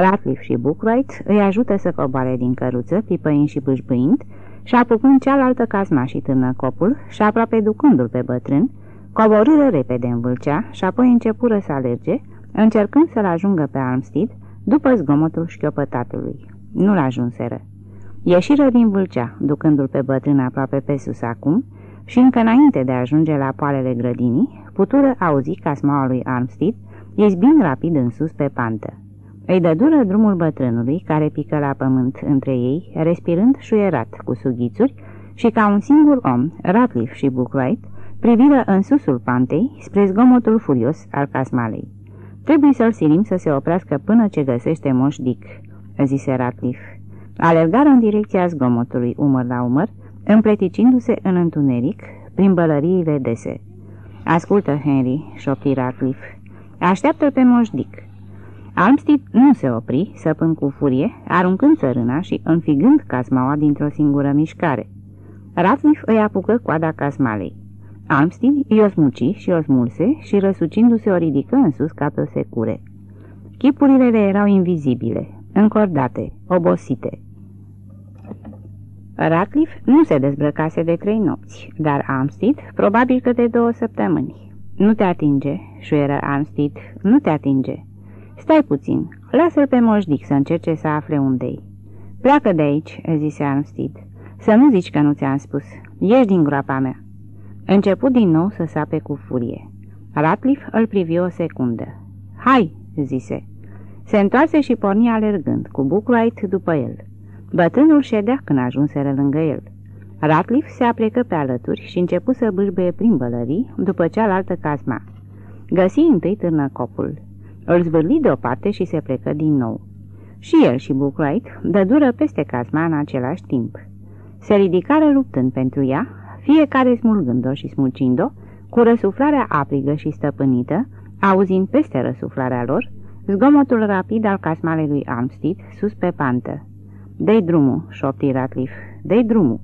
Ratliff și Bookwright îi ajută să coboare din căruță, pipăind și bâșbâind, și apucând cealaltă casma și târnă copul și aproape ducându-l pe bătrân, coborâră repede în vâlcea și apoi începură să alerge, încercând să-l ajungă pe Armstead după zgomotul șchiopătatului. Nu-l ajunseră. Ieșiră din vâlcea, ducându-l pe bătrân aproape pe sus acum, și încă înainte de a ajunge la poalele grădinii, putură auzi casmaua lui Armstead, izbind rapid în sus pe pantă. Îi dă dură drumul bătrânului, care pică la pământ între ei, respirând șuierat cu sughițuri, și ca un singur om, Ratliff și Bookwright, priviră în susul pantei spre zgomotul furios al casmalei. Trebuie să-l silim să se oprească până ce găsește Moș Dick, zise Ratliff. Alergară în direcția zgomotului, umăr la umăr, împleticindu-se în întuneric, prin bălăriile dese. Ascultă, Henry, șopti Ratliff. Așteaptă-l pe Moș Dick. Armstead nu se opri, săpând cu furie, aruncând țărâna și înfigând casmaua dintr-o singură mișcare. Ratliff îi apucă coada casmalei. Armstead i-o smuci și o smulse și răsucindu-se o ridică în sus ca pe o secure. Chipurile le erau invizibile, încordate, obosite. Ratliff nu se dezbrăcase de trei nopți, dar Armstead probabil că de două săptămâni. Nu te atinge, șuieră Armstead, nu te atinge. Stai puțin, lasă-l pe moșdic să încerce să afle unde-i. Pleacă de aici, zise Armstead. Să nu zici că nu ți-am spus. Ieși din groapa mea. Început din nou să sape cu furie. Ratliff îl privi o secundă. Hai, zise. Se întoarse și porni alergând, cu Buckwright după el. Bătrânul ședea când ajunseră lângă el. Ratliff se aplecă pe alături și începu să bâșbăie prin bălării după cealaltă casma. Găsi întâi târnăcopul. Îl zvârli deoparte și se plecă din nou. Și el și Buckwright dă dură peste casma în același timp. Se ridicară luptând pentru ea, fiecare smulgând-o și smulcind-o, cu răsuflarea aprigă și stăpânită, auzind peste răsuflarea lor, zgomotul rapid al casmalei lui Armstead sus pe pantă. Dei drumul, șopti Ratliff, dei drumul.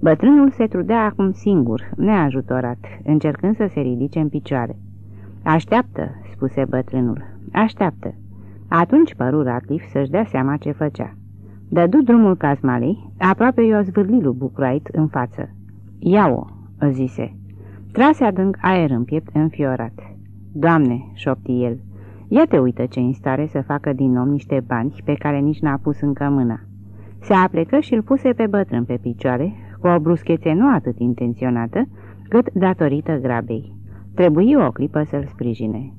Bătrânul se trudea acum singur, neajutorat, încercând să se ridice în picioare. Așteaptă, spuse bătrânul, așteaptă. Atunci păru Ratliff să-și dea seama ce făcea. Dădu drumul casmalei, aproape i-o zvârli lui Bucrait în față. Ia-o, zise. Trase adânc aer în piept înfiorat. Doamne, șopti el, ia te uită ce în stare să facă din om niște bani pe care nici n-a pus încă mâna. Se aplecă și îl puse pe bătrân pe picioare, cu o bruschețe nu atât intenționată, cât datorită grabei. Trebuie o clipă să-l sprijine.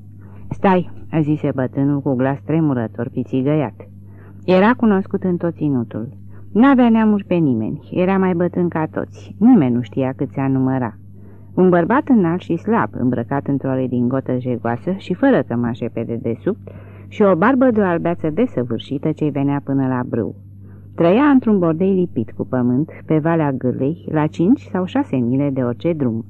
Stai, zise bătrânul cu glas tremurător, pițigăiat. Era cunoscut în tot ținutul. N-avea neamuri pe nimeni, era mai bătrân ca toți, nimeni nu știa cât se număra. Un bărbat înalt și slab, îmbrăcat într-o redingotă jegoasă și fără cămașe pe dedesubt, și o barbă de o albeață desăvârșită ce venea până la brâu. Trăia într-un bordei lipit cu pământ, pe Valea Gârlei, la cinci sau șase mile de orice drum.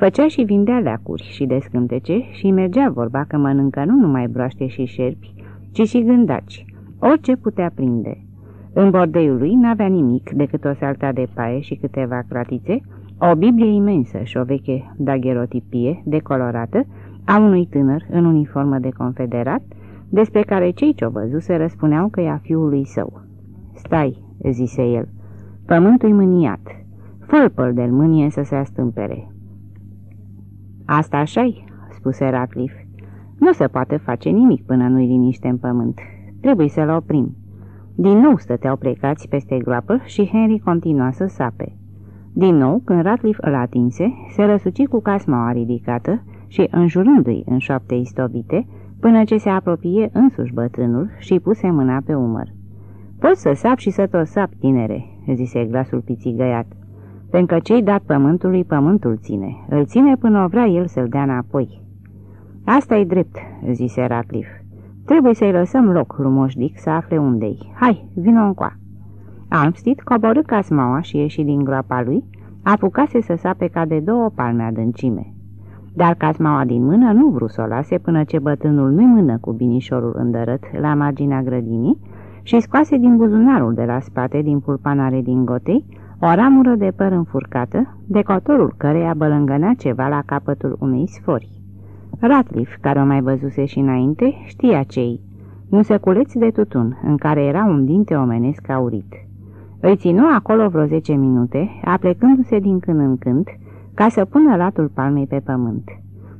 Făcea și vindea leacuri și descântece și mergea vorba că mănâncă nu numai broaște și șerpi, ci și gândaci, orice putea prinde. În bordeiul lui n-avea nimic decât o salta de paie și câteva cratițe, o Biblie imensă și o veche dagherotipie decolorată a unui tânăr în uniformă de confederat, despre care cei ce-o văzuse răspuneau că ea fiului său. Stai," zise el, pământul-i mâniat, fă-l de mânie să se astâmpere." Asta așa-i," spuse Ratliff. Nu se poate face nimic până nu-i liniște în pământ. Trebuie să-l oprim." Din nou stăteau plecați peste groapă și Henry continua să sape. Din nou, când Ratliff îl atinse, se răsuci cu casmaua ridicată și înjurându-i în șoapte istovite, până ce se apropie însuși bătrânul și puse mâna pe umăr. Poți să sap și să tot sap, tinere," zise glasul pițigăiat, pentru că cei dat pământului, pământul ține. Îl ține până o vrea el să-l dea înapoi." asta e drept," zise Ratliff. Trebuie să-i lăsăm loc lui Dick să afle unde-i. Hai, vină încoa." Armstead coborâ casmaua și ieși din groapa lui, apucase să sape ca de două palme adâncime. Dar casmaua din mână nu vrut să o lase până ce bătrânul nu-i mână cu binișorul îndărât la marginea grădinii și scoase din buzunarul de la spate, din pulpanare din gotei, o ramură de păr înfurcată, decotorul căreia bălângănea ceva la capătul unei sfori. Ratliff, care o mai văzuse și înainte, știa cei. un săculeț de tutun, în care era un dinte omenesc aurit. Îi ținu acolo vreo zece minute, aplecându-se din când în când, ca să pună latul palmei pe pământ.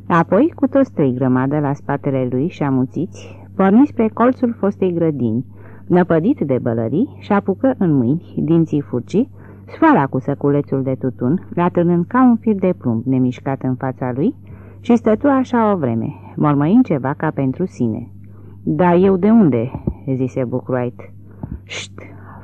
Apoi, cu toți trei grămadă la spatele lui și amuțiți, porni spre colțul fostei grădini, năpădit de bălării și apucă în mâini, dinții furcii, sfoara cu săculețul de tutun, atârnând ca un fir de plumb nemișcat în fața lui și stătu așa o vreme, mormăind ceva ca pentru sine. Da, eu de unde?" zise Bucruait. Șt!"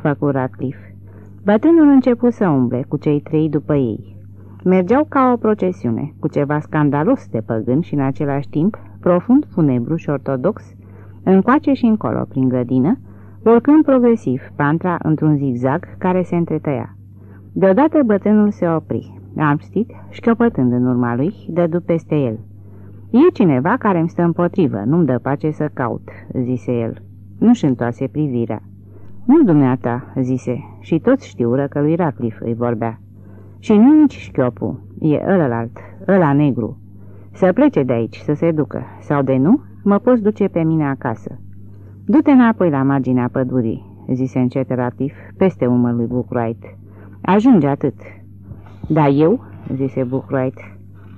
făcu Ratcliffe. Bătrânul început să umble cu cei trei după ei. Mergeau ca o procesiune, cu ceva scandalos de păgân și în același timp profund funebru și ortodox, încoace și încolo prin grădină, urcând progresiv pantra într-un zigzag care se întretăia. Deodată bătrânul se opri. Armstead, șchiopătând în urma lui, dădu peste el. E cineva care îmi stă împotrivă, nu-mi dă pace să caut," zise el. Nu-și întoase privirea. Nu dumneata," zise, și toți știură că lui Ratcliffe îi vorbea. Și nu nici șchiopul, e ălălalt, ăla negru. Să plece de aici, să se ducă, sau de nu, mă poți duce pe mine acasă." Du-te înapoi la marginea pădurii," zise încet Ratcliffe, peste umărul lui Bookwright. Ajunge atât." Da, eu?" zise Bookwright.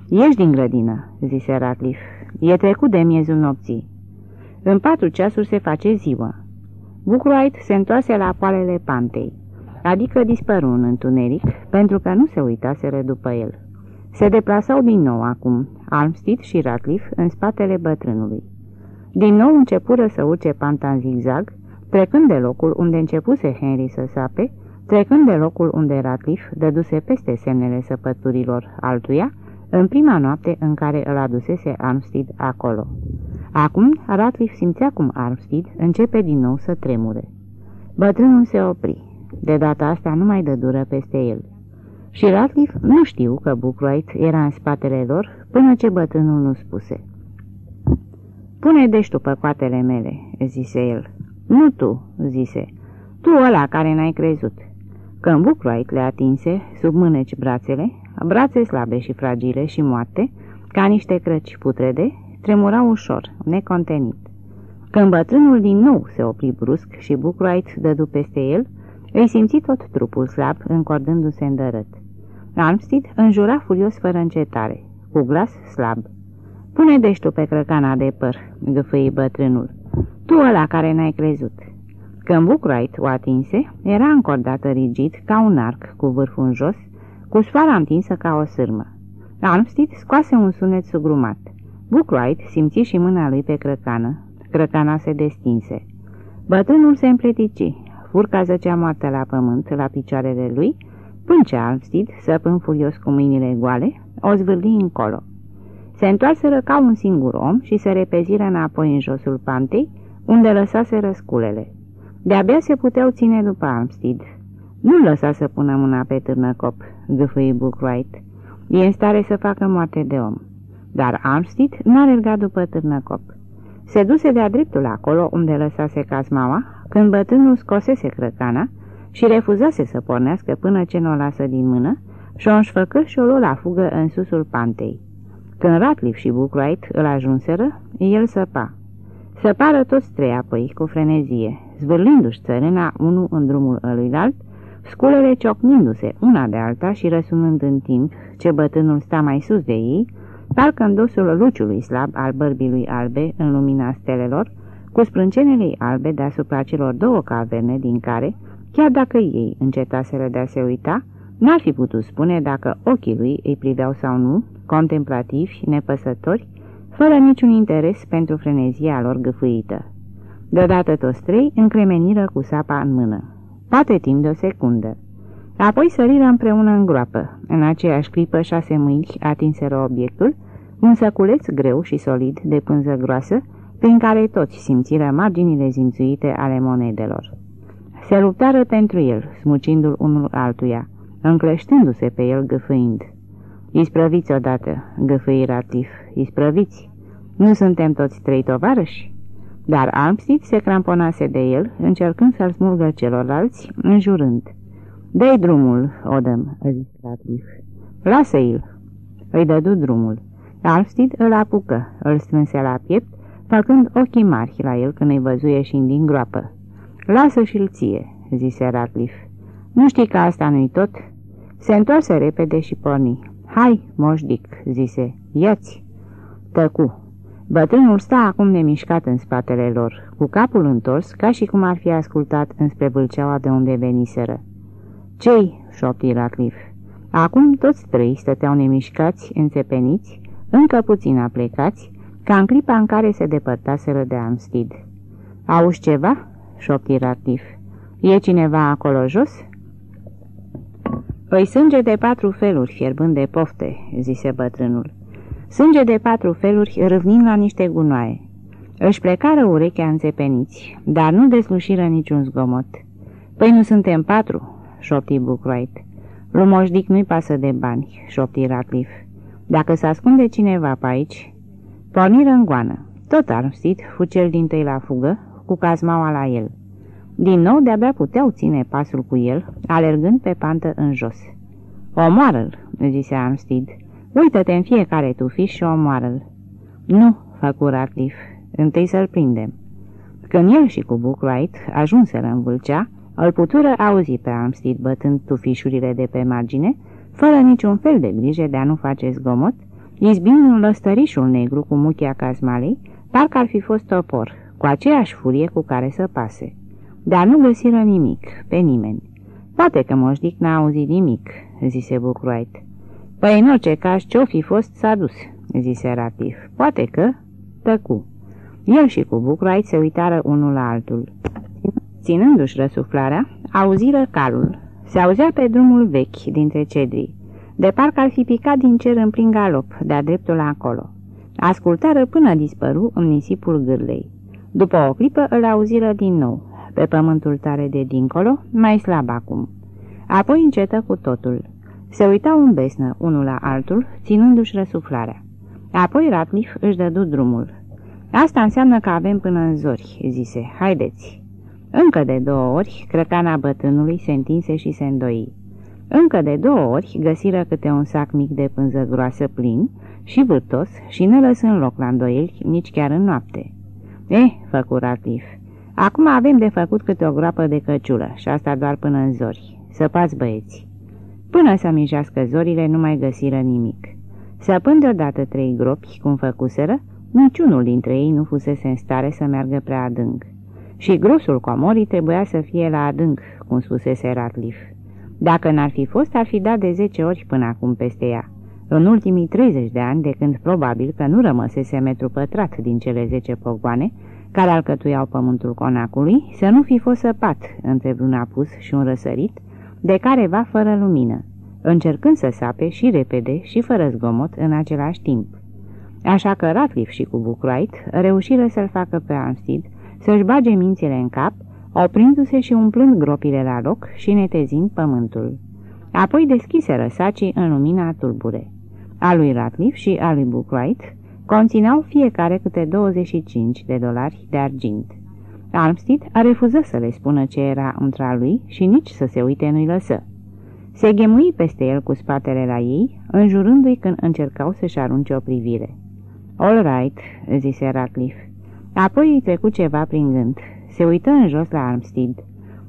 Ești din grădină," zise Ratcliffe. E trecut de miezul nopții. În patru ceasuri se face ziua." Bookwright se întoarse la poalele pantei, adică dispăru în întuneric, pentru că nu se uitaseră după el. Se deplasau din nou acum, Armstead și Ratcliffe în spatele bătrânului. Din nou începură să urce panta în zigzag, trecând de locul unde începuse Henry să sape, trecând de locul unde Ratcliffe dăduse peste semnele săpăturilor altuia, în prima noapte în care îl adusese Armstead acolo. Acum, Ratcliffe simțea cum Armstead începe din nou să tremure. Bătrânul se opri. De data asta nu mai dă dură peste el. Și Ratcliffe nu știu că Bookwright era în spatele lor până ce bătrânul nu spuse. Pune deci tu pe coatele mele," zise el. Nu tu," zise. Tu ăla care n-ai crezut." Când Bookwright le atinse, sub mâneci brațele, brațe slabe și fragile și moarte, ca niște crăci putrede, tremura ușor, necontenit. Când bătrânul din nou se opri brusc și Bookwright dădu peste el, îi simți tot trupul slab, încordându-se îndărât. Armstead înjura furios fără încetare, cu glas slab. Pune deci tu pe crăcana de păr, gâfâi bătrânul. Tu ăla care n-ai crezut. Când Bookwright o atinse, era încordată rigid ca un arc cu vârful în jos, cu sfoara întinsă ca o sârmă. Armstead scoase un sunet sugrumat. Bookwright simți și mâna lui pe crăcană. Crăcana se destinse. Bătrânul se împletici. Furca zăcea moartă la pământ, la picioarele lui, până ce Armstead, săpând furios cu mâinile goale, o zvârli încolo. Se întoarseră ca un singur om și se repeziră înapoi în josul pantei, unde lăsase răsculele. De-abia se puteau ține după Armstead. Nu-l lăsa să pună mâna pe târnăcop, gâfâi Bookwright. E în stare să facă moarte de om. Dar Armstead n-a alergat după târnăcop. Se duse de-a dreptul acolo unde lăsase casmaua, când bătrânul scosese crăcana și refuzase să pornească până ce nu o lasă din mână și o înșfăcă și o luă la fugă în susul pantei. Când Ratliff și Bookwright îl ajunseră, el săpa. Săpară toți trei apoi, cu frenezie, zvârlindu-și țărâna unul în drumul ăluilalt, sculele ciocnindu-se una de alta și răsunând în timp ce bătânul sta mai sus de ei, parcă în dosul luciului slab al bărbii lui albe în lumina stelelor, cu sprâncenele albe deasupra celor două caverne din care, chiar dacă ei încetaseră de a se uita, n-ar fi putut spune dacă ochii lui îi priveau sau nu, contemplativi, nepăsători, fără niciun interes pentru frenezia lor gâfâită. Deodată toți trei încremeniră cu sapa în mână. Poate timp de o secundă. Apoi săriră împreună în groapă. În aceeași clipă șase mâini atinseră obiectul, un săculeț greu și solid de pânză groasă, prin care toți simțiră marginile zimțuite ale monedelor. Se luptară pentru el, smucindu-l unul altuia, încleștându-se pe el gâfâind. Isprăviți odată, gâfâi Ratif, isprăviți. Nu suntem toți trei tovarăși? Dar Armstead se cramponase de el, încercând să-l smulgă celorlalți, înjurând. Dă-i drumul, Odăm, zis Ratliff. Lasă-i-l. Îi dădu drumul. Armstead îl apucă, îl strânse la piept, făcând ochii mari la el când îi văzuie ieșind din groapă. Lasă și-l ție," zise Ratliff. Nu știi că asta nu-i tot?" Se întoarse repede și porni. Hai, moșdic," zise, ia-ți." Tăcu. Bătrânul sta acum nemișcat în spatele lor, cu capul întors, ca și cum ar fi ascultat înspre vâlceaua de unde veniseră. Cei?" șopti Ratliff. Acum toți trei stăteau nemișcați, înțepeniți, încă puțin aplecați, ca în clipa în care se depărtaseră de Amstid. Auzi ceva?" șopti Ratliff. E cineva acolo jos?" Păi sânge de patru feluri, fierbând de pofte," zise bătrânul. Sânge de patru feluri râvnind la niște gunoaie. Își plecară urechea înțepeniți, dar nu deslușiră niciun zgomot. Păi nu suntem patru?" șopti Bucroit. Lumoșdic nu-i pasă de bani," șopti Ratliff. Dacă se ascunde cineva pe aici..." Porniră în goană. Tot armstit fu cel din tăi la fugă, cu cazmaua la el. Din nou de-abia puteau ține pasul cu el, alergând pe pantă în jos. Omoară-l, zise Armstead. Uită-te în fiecare tufiș și omoară-l. Nu, făcu Ratliff, întâi să-l prindem. Când el și cu Bookwright ajunseră în Vâlcea, îl putură auzi pe Armstead bătând tufișurile de pe margine, fără niciun fel de grijă de a nu face zgomot, izbind un lăstărișul negru cu muchia cazmalei, parcă ar fi fost topor, cu aceeași furie cu care să pase. Dar nu găsiră nimic, pe nimeni. Poate că moșdic n-a auzit nimic, zise Bucruait. Păi în orice caz ce-o fi fost s-a dus, zise Ratif. Poate că... Tăcu. El și cu Bucruait se uitară unul la altul. Ținându-și răsuflarea, auziră calul. Se auzea pe drumul vechi dintre cedrii. De parcă ar fi picat din cer în plin galop, de-a dreptul acolo. Ascultară până dispăru în nisipul gârlei. După o clipă îl auziră din nou, pe pământul tare de dincolo, mai slab acum. Apoi încetă cu totul. Se uitau în besnă, unul la altul, ținându-și răsuflarea. Apoi Ratliff își dădu drumul. Asta înseamnă că avem până în zori, zise. Haideți! Încă de două ori, crăcana bătrânului se întinse și se îndoi. Încă de două ori găsiră câte un sac mic de pânză groasă plin și vârtos și ne lăsând loc la îndoieli nici chiar în noapte. Eh, făcu Ratliff, acum avem de făcut câte o groapă de căciulă și asta doar până în zori. Săpați băieți! Până să mijească zorile nu mai găsiră nimic. Săpând deodată trei gropi, cum făcuseră, niciunul dintre ei nu fusese în stare să meargă prea adânc. Și grosul comorii trebuia să fie la adânc, cum spusese Ratliff. Dacă n-ar fi fost, ar fi dat de zece ori până acum peste ea. În ultimii 30 de ani, de când probabil că nu rămăsese metru pătrat din cele zece pogoane, care alcătuiau pământul conacului, să nu fi fost săpat între vreun apus și un răsărit, de care va fără lumină, încercând să sape și repede și fără zgomot în același timp. Așa că Ratliff și cu Buckwright reușiră să-l facă pe Armstead să-și bage mințile în cap, oprindu-se și umplând gropile la loc și netezind pământul. Apoi deschise răsacii în lumina tulbure. A lui Ratliff și a lui Buckwright conțineau fiecare câte 25 de dolari de argint. Armstead a refuzat să le spună ce era între lui și nici să se uite nu-i lăsă. Se ghemui peste el cu spatele la ei, înjurându-i când încercau să-și arunce o privire. All right," zise Ratliff. Apoi îi trecu ceva prin gând. Se uită în jos la Armstead.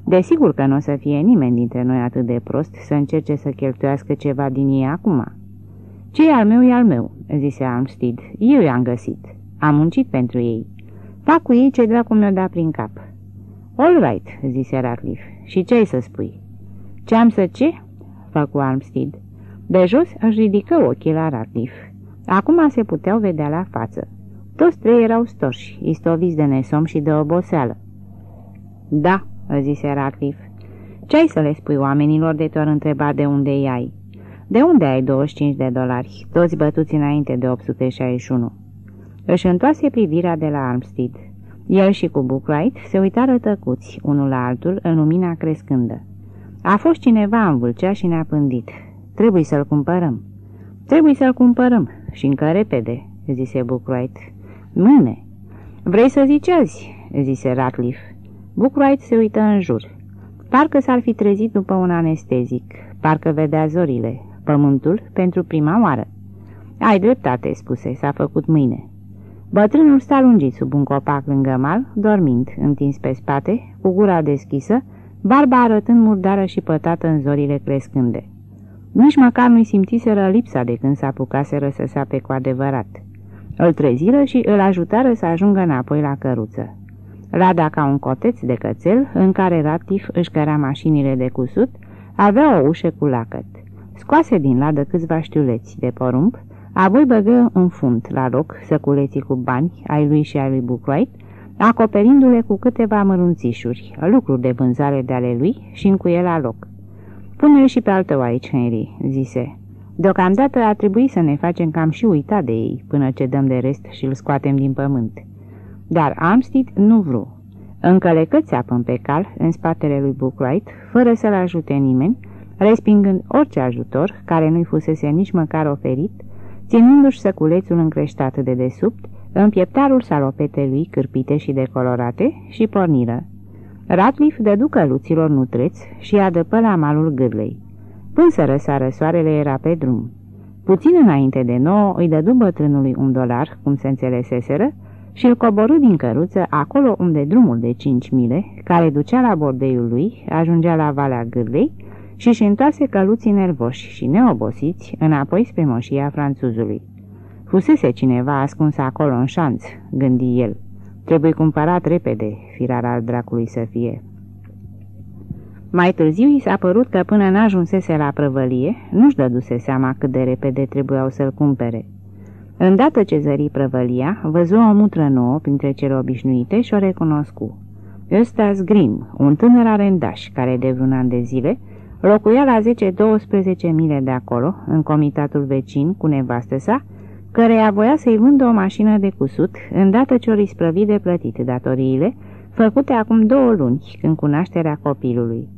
Desigur că nu o să fie nimeni dintre noi atât de prost să încerce să cheltuiască ceva din ei acum. Ce e al meu e al meu," zise Armstead. Eu i-am găsit. Am muncit pentru ei. Fac cu ei ce dracu mi-o da prin cap." All right," zise Ratliff. Și ce ai să spui?" Ce am să ce?" făcu Armstead. De jos își ridică ochii la Ratliff. Acum se puteau vedea la față. Toți trei erau storși, istoviți de nesom și de oboseală. Da," zise Ratliff. Ce ai să le spui oamenilor de te întreba de unde îi ai?" De unde ai 25 de dolari, toți bătuți înainte de 861?" Își întoarse privirea de la Armstead. El și cu Bookwright se uitară tăcuți, unul la altul, în lumina crescândă. A fost cineva în vâlcea și ne-a pândit. Trebuie să-l cumpărăm. Trebuie să-l cumpărăm și încă repede, zise Bookwright. Mâine. Vrei să zici azi, zise Ratliff. Bookwright se uită în jur. Parcă s-ar fi trezit după un anestezic, parcă vedea zorile, pământul, pentru prima oară. Ai dreptate, spuse, s-a făcut mâine. Bătrânul sta lungit sub un copac lângă mal, dormind, întins pe spate, cu gura deschisă, barba arătând murdară și pătată în zorile crescânde. Nici măcar nu-i simțiseră lipsa de când s-apucaseră să sape cu adevărat. Îl treziră și îl ajutară să ajungă înapoi la căruță. Lada ca un coteț de cățel, în care Ratif își cărea mașinile de cusut, avea o ușă cu lacăt. Scoase din ladă câțiva știuleți de porumb, apoi băgă un fund la loc săculeții cu bani ai lui și ai lui Bucroit, acoperindu-le cu câteva mărunțișuri, lucruri de vânzare de ale lui și încuie la loc. Pune-l și pe altă aici, Henry," zise. Deocamdată ar trebui să ne facem cam și uita de ei, până ce dăm de rest și îl scoatem din pământ." Dar Armstead nu vru. Încălecă țeapă pe cal, în spatele lui Bookwright, fără să-l ajute nimeni, respingând orice ajutor, care nu-i fusese nici măcar oferit, ținându-și săculețul încreștat de desubt, în pieptarul salopetelui cârpite și decolorate și porniră. Ratliff dădu căluților nutreți și adăpă la malul gârlei. Până să răsară soarele era pe drum. Puțin înainte de nouă îi dădu bătrânului un dolar, cum se înțeleseseră, și îl coborâ din căruță acolo unde drumul de cinci mile, care ducea la bordeiul lui, ajungea la Valea Gârlei și își întoarse căluții nervoși și neobosiți înapoi spre moșia franțuzului. Fusese cineva ascuns acolo în șanț, gândi el. Trebuie cumpărat repede, firar al dracului să fie. Mai târziu i s-a părut că până n-ajunsese la prăvălie, nu-și dăduse seama cât de repede trebuiau să-l cumpere. Îndată ce zări prăvălia, văzu o mutră nouă printre cele obișnuite și o recunoscu. Ăsta Grim, un tânăr arendaș care de vreun an de zile locuia la 10-12 mile de acolo, în comitatul vecin cu nevastă sa, căreia voia să-i vândă o mașină de cusut, îndată ce o risprăvi de plătit datoriile, făcute acum două luni, când cu nașterea copilului.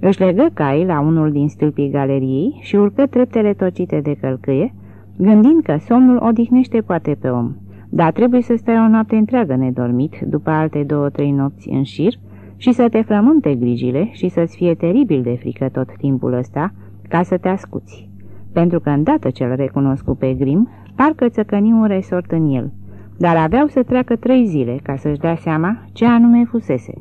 Își legă cai la unul din stâlpii galeriei și urcă treptele tocite de călcâie, gândind că somnul odihnește poate pe om, dar trebuie să stai o noapte întreagă nedormit, după alte două-trei nopți în șir, și să te frământe grijile și să-ți fie teribil de frică tot timpul ăsta, ca să te ascuți. Pentru că îndată ce-l recunosc pe Grim, parcă țăcăni un resort în el, dar aveau să treacă trei zile ca să-și dea seama ce anume fusese.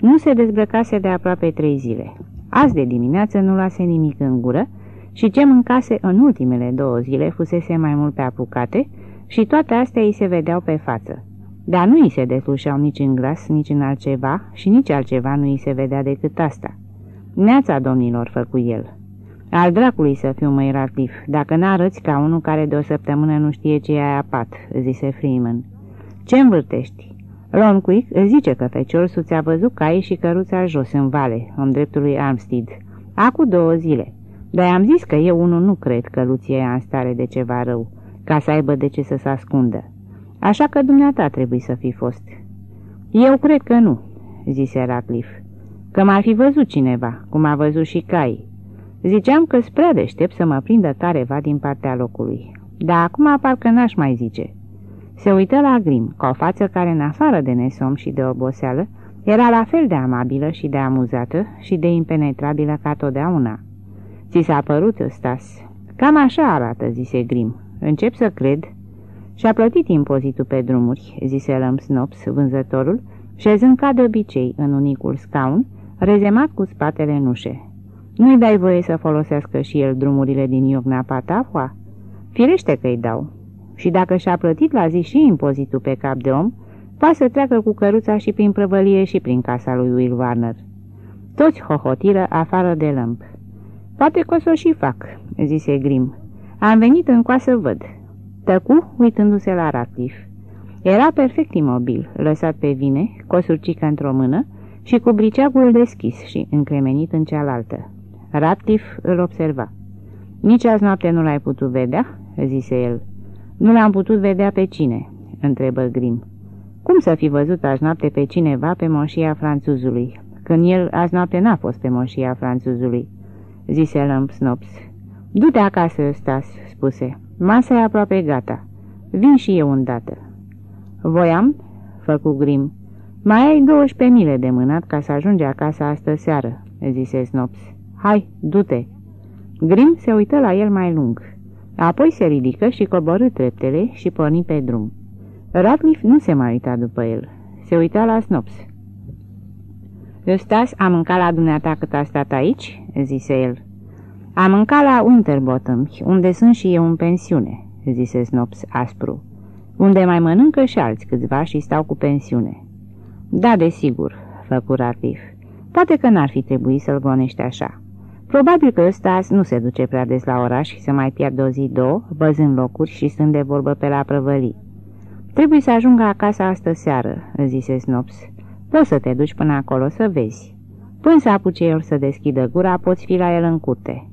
Nu se dezbrăcase de aproape trei zile. Azi de dimineață nu lase nimic în gură și ce mâncase în ultimele două zile fusese mai mult pe apucate și toate astea îi se vedeau pe față. Dar nu îi se deslușeau nici în glas, nici în altceva și nici altceva nu îi se vedea decât asta. Neața domnilor, făcu el. Al dracului să fiu mai rativ, dacă n-arăți ca unul care de o săptămână nu știe ce ai apat, zise Freeman. Ce învârtești? Ron Quick zice că feciorsul ți-a văzut caii și căruța jos în vale, în dreptul lui Armstead. Acu două zile. Dar am zis că eu unul nu cred că Luție e în stare de ceva rău, ca să aibă de ce să se ascundă. Așa că dumneata trebuie să fi fost. Eu cred că nu, zise Ratcliffe, că m-ar fi văzut cineva, cum a văzut și caii. Ziceam că spre deștept să mă prindă careva din partea locului, dar acum parcă n-aș mai zice. Se uită la Grim, cu o față care, în afară de nesom și de oboseală, era la fel de amabilă și de amuzată și de impenetrabilă ca totdeauna. Ți s-a părut, Stas? Cam așa arată, zise Grim. Încep să cred. Și-a plătit impozitul pe drumuri, zise Lăm Snops, vânzătorul, șezând ca de obicei în unicul scaun, rezemat cu spatele în ușe. Nu-i dai voie să folosească și el drumurile din Iogna Patafua? Firește că-i dau. Și dacă și-a plătit la zi și impozitul pe cap de om, poate să treacă cu căruța și prin prăvălie și prin casa lui Will Warner. Toți hohotiră afară de lămp. Poate că o să o și fac, zise Grim. Am venit în să văd. Tăcu, uitându-se la Ratif. Era perfect imobil, lăsat pe vine, cu o surcică într-o mână și cu briceagul deschis și încremenit în cealaltă. Ratif îl observa. Nici azi noapte nu l-ai putut vedea?" zise el. Nu l-am putut vedea pe cine?" întrebă Grim. Cum să fi văzut azi noapte pe cineva pe moșia franțuzului, când el azi noapte n-a fost pe moșia franțuzului?" zise Lămp Snops. Du-te acasă, Stas," spuse. Masa e aproape gata. Vin și eu îndată." Voiam?" făcu Grim. Mai ai 12 mile de mânat ca să ajungi acasă astă seară," zise Snops. Hai, du-te!" Grim se uită la el mai lung. Apoi se ridică și coborâ treptele și porni pe drum. Ratcliffe nu se mai uita după el. Se uita la Snops. Eustace, a mâncat la dumneata cât a stat aici?" zise el. A mâncat la Winterbottom, unde sunt și eu în pensiune," zise Snops aspru. Unde mai mănâncă și alți câțiva și stau cu pensiune." Da, desigur," făcu Ratcliffe. Poate că n-ar fi trebuit să-l gonește așa." Probabil că ăsta nu se duce prea des la oraș și să mai pierdă o zi, două, văzând locuri și stând de vorbă pe la prăvălii. Trebuie să ajungă acasă astă seară," zise Snops. Poți să te duci până acolo să vezi. Până să apuce el să deschidă gura, poți fi la el în curte."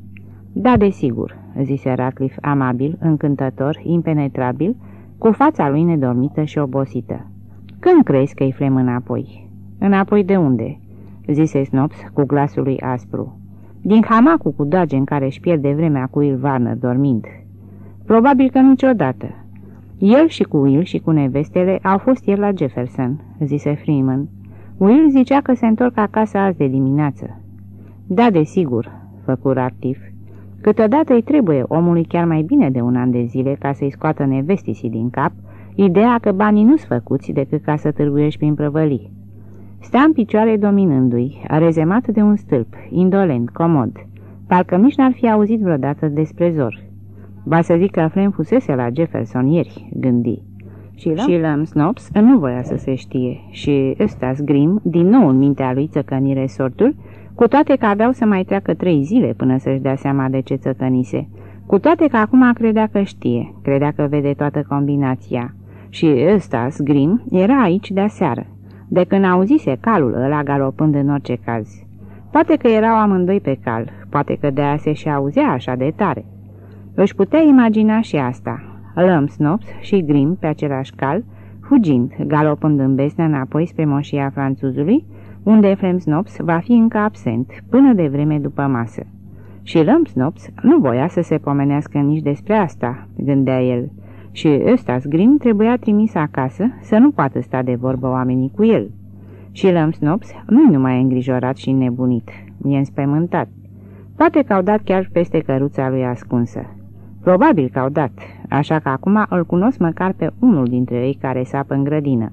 Da, desigur," zise Ratcliffe amabil, încântător, impenetrabil, cu fața lui nedormită și obosită. Când crezi că-i flem înapoi?" Înapoi de unde?" zise Snops cu glasul lui aspru. Din hamacul cu doage în care își pierde vremea cu Will Warner dormind. Probabil că niciodată. El și cu Will și cu nevestele au fost ieri la Jefferson, zise Freeman. Will zicea că se întorc acasă azi de dimineață. Da, desigur, făcu Artif. Câteodată îi trebuie omului chiar mai bine de un an de zile ca să-i scoată nevestisii din cap ideea că banii nu-s făcuți decât ca să târguiești prin prăvălii. Stea în picioare dominându-i, rezemat de un stâlp, indolent, comod. Parcă nici n-ar fi auzit vreodată despre zor. Ba să zic că Flem fusese la Jefferson ieri, gândi. Și, și Lăm Snops nu voia să se știe și ăsta Grim, din nou în mintea lui țăcăni resortul, cu toate că aveau să mai treacă trei zile până să-și dea seama de ce țăcănise. Cu toate că acum credea că știe, credea că vede toată combinația. Și ăsta, Grim, era aici de aseară de când auzise calul ăla galopând în orice caz. Poate că erau amândoi pe cal, poate că de aia se și auzea așa de tare. Își putea imagina și asta. Lăm Snops și Grim pe același cal, fugind, galopând în besnă înapoi spre moșia franțuzului, unde Efrem Snops va fi încă absent, până de vreme după masă. Și Lăm Snops nu voia să se pomenească nici despre asta, gândea el, și ăsta Grim trebuia trimis acasă să nu poată sta de vorbă oamenii cu el. Și Lăm Snops nu-i numai îngrijorat și nebunit, e înspăimântat. Poate că au dat chiar peste căruța lui ascunsă. Probabil că au dat, așa că acum îl cunosc măcar pe unul dintre ei care sapă în grădină.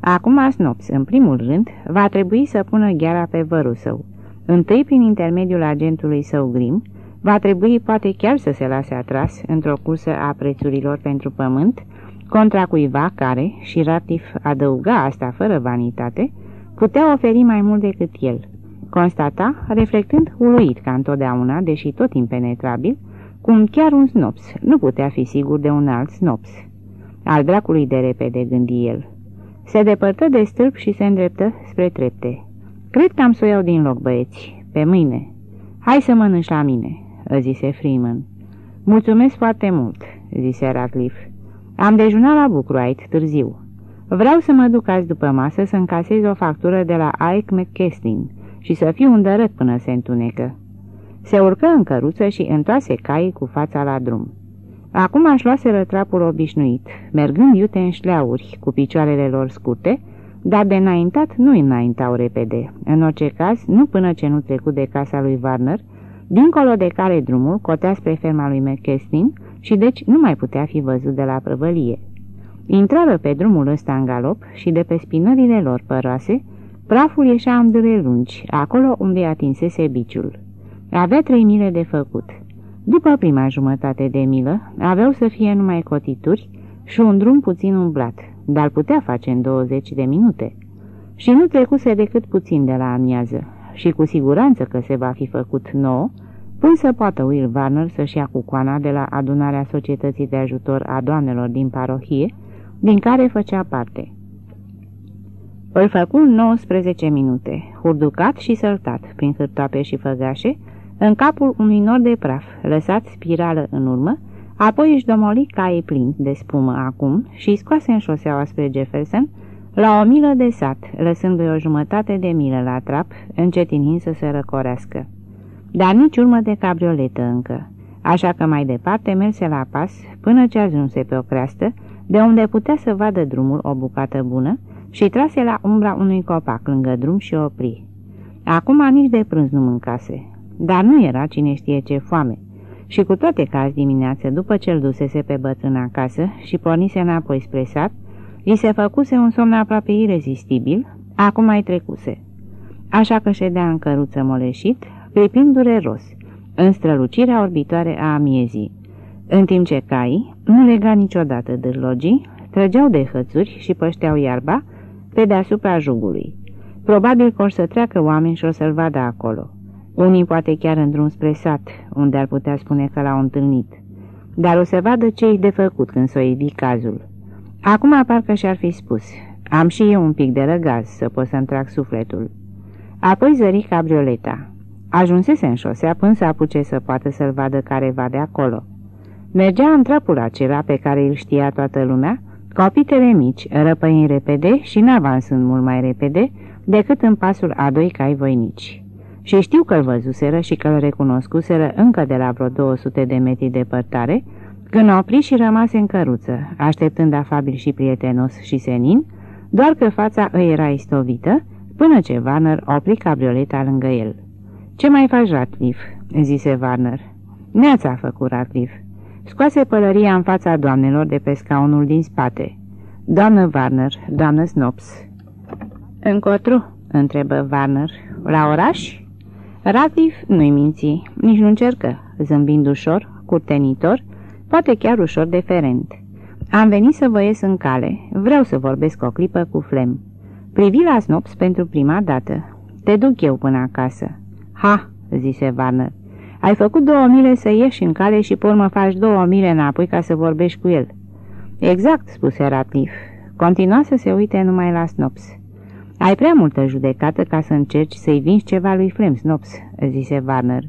Acum Snops, în primul rând, va trebui să pună gheara pe vărul său, întâi prin intermediul agentului său Grim, Va trebui poate chiar să se lase atras într-o cursă a prețurilor pentru pământ, contra cuiva care, și Ratif adăuga asta fără vanitate, putea oferi mai mult decât el. Constata, reflectând uluit ca întotdeauna, deși tot impenetrabil, cum chiar un snops nu putea fi sigur de un alt snops. Al dracului de repede, gândi el. Se depărtă de stâlp și se îndreptă spre trepte. Cred că am să o iau din loc, băieți, pe mâine. Hai să mănânci la mine zise Freeman. Mulțumesc foarte mult, zise Ratcliffe. Am dejunat la Bucruait târziu. Vreau să mă duc azi după masă să încasez o factură de la Ike McKestin și să fiu undărât până se întunecă. Se urcă în căruță și întoase caii cu fața la drum. Acum aș luase trapul obișnuit, mergând iute în șleauri, cu picioarele lor scurte, dar de înaintat nu înaintau repede, în orice caz nu până ce nu trecut de casa lui Warner, dincolo de care drumul cotea spre ferma lui McKestin și deci nu mai putea fi văzut de la prăvălie. Intrară pe drumul ăsta în galop și de pe spinările lor păroase, praful ieșea în dure lungi, acolo unde atinsese biciul. Avea trei mile de făcut. După prima jumătate de milă, aveau să fie numai cotituri și un drum puțin umblat, dar putea face în 20 de minute. Și nu trecuse decât puțin de la amiază, și cu siguranță că se va fi făcut nou, până să poată Will Warner să-și ia cucoana de la adunarea Societății de Ajutor a Doamnelor din parohie, din care făcea parte. Îl făcu 19 minute, hurducat și săltat prin hârtoape și făgașe, în capul unui nor de praf, lăsat spirală în urmă, apoi își domoli caii plini de spumă acum și scoase în șoseaua spre Jefferson, la o milă de sat, lăsându-i o jumătate de milă la trap, încetinind să se răcorească. Dar nici urmă de cabrioletă încă, așa că mai departe merse la pas până ce ajunse pe o creastă, de unde putea să vadă drumul o bucată bună și trase la umbra unui copac lângă drum și opri. Acum nici de prânz nu mâncase, dar nu era cine știe ce foame. Și cu toate că azi dimineață, după ce îl dusese pe bătrân acasă și pornise înapoi spre sat, I se făcuse un somn aproape irezistibil, acum mai trecuse. Așa că ședea în căruță moleșit, clipind dureros, în strălucirea orbitoare a amiezii, în timp ce caii nu lega niciodată dârlogii, trăgeau de hățuri și pășteau iarba pe deasupra jugului. Probabil că o să treacă oameni și o să-l vadă acolo. Unii poate chiar în drum spre sat, unde ar putea spune că l-au întâlnit. Dar o să vadă ce-i de făcut când s-o ivi cazul. Acum parcă și-ar fi spus, am și eu un pic de răgaz să pot să-mi trag sufletul. Apoi zări cabrioleta. Ajunsese în șosea până să apuce să poată să-l vadă careva de acolo. Mergea în trapul acela pe care îl știa toată lumea, copitele mici, răpăind repede și n-avansând mult mai repede decât în pasul a doi cai voinici. Și știu că-l văzuseră și că-l recunoscuseră încă de la vreo 200 de metri departare, când opri și rămase în căruță, așteptând afabil și prietenos și senin, doar că fața îi era istovită, până ce Warner opri cabrioleta lângă el. Ce mai faci, Ratliff?" zise Warner. Neața a făcut Ratliff. Scoase pălăria în fața doamnelor de pe scaunul din spate. Doamnă Warner, doamnă Snops." Încotru?" întrebă Warner. La oraș?" Ratliff nu-i minți, nici nu încercă, zâmbind ușor, curtenitor, poate chiar ușor deferent. Am venit să vă ies în cale, vreau să vorbesc o clipă cu Flem. Privi la Snops pentru prima dată. Te duc eu până acasă. Ha, zise Warner. Ai făcut două mile să ieși în cale și pe urmă faci două mile înapoi ca să vorbești cu el. Exact, spuse Ratliff. Continua să se uite numai la Snops. Ai prea multă judecată ca să încerci să-i vinzi ceva lui Flem Snops, zise Warner.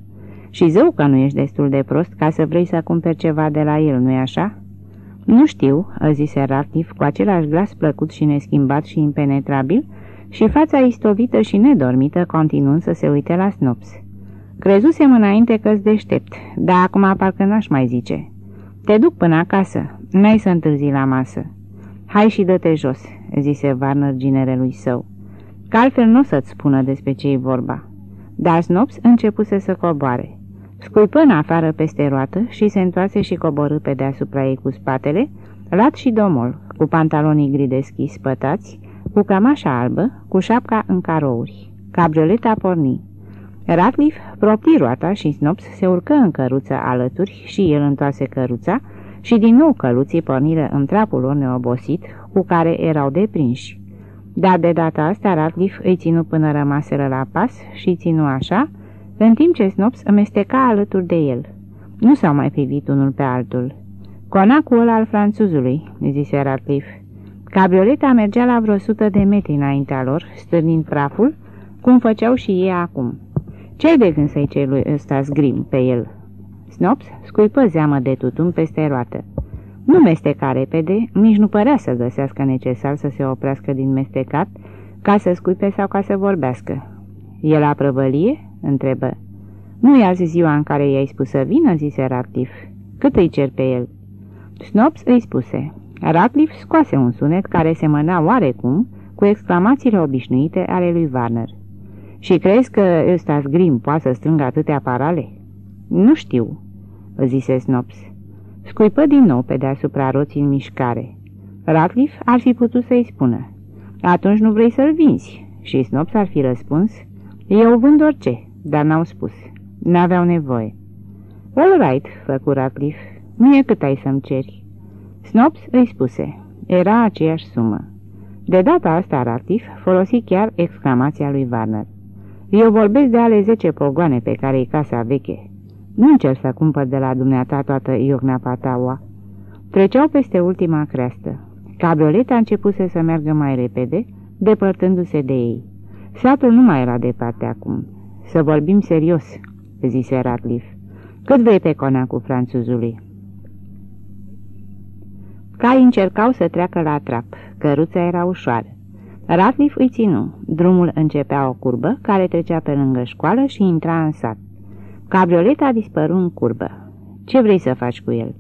Și zău că nu ești destul de prost ca să vrei să cumperi ceva de la el, nu-i așa?" Nu știu," zise Ratliff cu același glas plăcut și neschimbat și impenetrabil și fața istovită și nedormită continuând să se uite la Snops. Crezusem înainte că-ți deștept, dar acum parcă n-aș mai zice. Te duc până acasă, n-ai să întârzi la masă. Hai și dă-te jos," zise Warner ginerelui său, că altfel nu o să-ți spună despre ce-i vorba. Dar Snops începuse să coboare. Scuipă în afară peste roată și se întoarse și coborâ pe deasupra ei cu spatele, lat și domol, cu pantalonii gri deschis spătați, cu cămașa albă, cu șapca în carouri. Cabrioleta porni. Ratliff propti roata și Snops se urcă în căruță alături și el întoarse căruța și din nou căluții porniră în trapul lor neobosit cu care erau deprinși. Dar de data asta Ratliff îi ținu până rămaseră la pas și ținu așa, în timp ce Snops amesteca alături de el. Nu s-au mai privit unul pe altul. Conacul ăla al franțuzului, zise Ratliff. Cabrioleta mergea la vreo sută de metri înaintea lor, stârnind praful, cum făceau și ei acum. Ce de gând să-i cei lui ăsta zgrim pe el? Snops scuipă zeamă de tutun peste roată. Nu mesteca repede, nici nu părea să găsească necesar să se oprească din mestecat, ca să scuipe sau ca să vorbească. E la prăvălie?" întrebă. Nu e azi ziua în care i-ai spus să vină?" zise Ratliff. Cât îi cer pe el?" Snops îi spuse. Ratliff scoase un sunet care semăna oarecum cu exclamațiile obișnuite ale lui Warner. Și crezi că ăsta Grim poate să strângă atâtea parale?" Nu știu," zise Snops. Scuipă din nou pe deasupra roții în mișcare. Ratliff ar fi putut să-i spună. Atunci nu vrei să-l vinzi?" Și Snops ar fi răspuns. Eu vând orice dar n-au spus. N-aveau nevoie. All right, făcu Ratliff. Nu e cât ai să-mi ceri. Snops îi spuse. Era aceeași sumă. De data asta Ratliff folosi chiar exclamația lui Warner. Eu vorbesc de ale zece pogoane pe care e casa veche. Nu încerc să cumpăr de la dumneata toată iocna pataua. Treceau peste ultima creastă. Cabrioleta începuse să meargă mai repede, depărtându-se de ei. Satul nu mai era departe acum. Să vorbim serios," zise Ratliff. Cât vrei pe conacul franțuzului?" Cai încercau să treacă la trap. Căruța era ușoară. Ratliff îi ținu. Drumul începea o curbă care trecea pe lângă școală și intra în sat. Cabrioleta dispăru în curbă. Ce vrei să faci cu el?"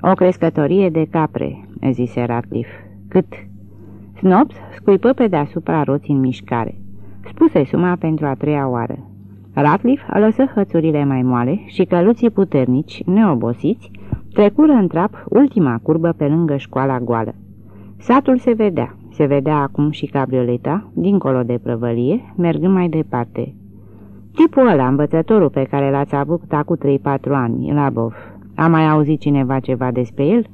O crescătorie de capre," zise Ratliff. Cât?" Snops scuipă pe deasupra roții în mișcare. Spuse suma pentru a treia oară. Ratliff lăsă hățurile mai moale și căluții puternici, neobosiți, trecură în trap ultima curbă pe lângă școala goală. Satul se vedea, se vedea acum și cabrioleta, dincolo de prăvălie, mergând mai departe. Tipul ăla, învățătorul pe care l-ați avut cu 3-4 ani, la Bov, a mai auzit cineva ceva despre el?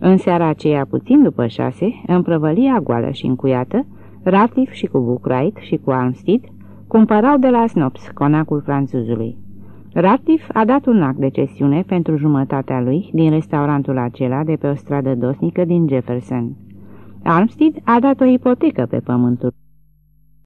În seara aceea, puțin după șase, în prăvălia goală și încuiată, Ratif și cu Bucrait și cu Armstead cumpărau de la Snops conacul franțuzului. Ratif a dat un act de cesiune pentru jumătatea lui din restaurantul acela de pe o stradă dosnică din Jefferson. Armstead a dat o ipotecă pe pământul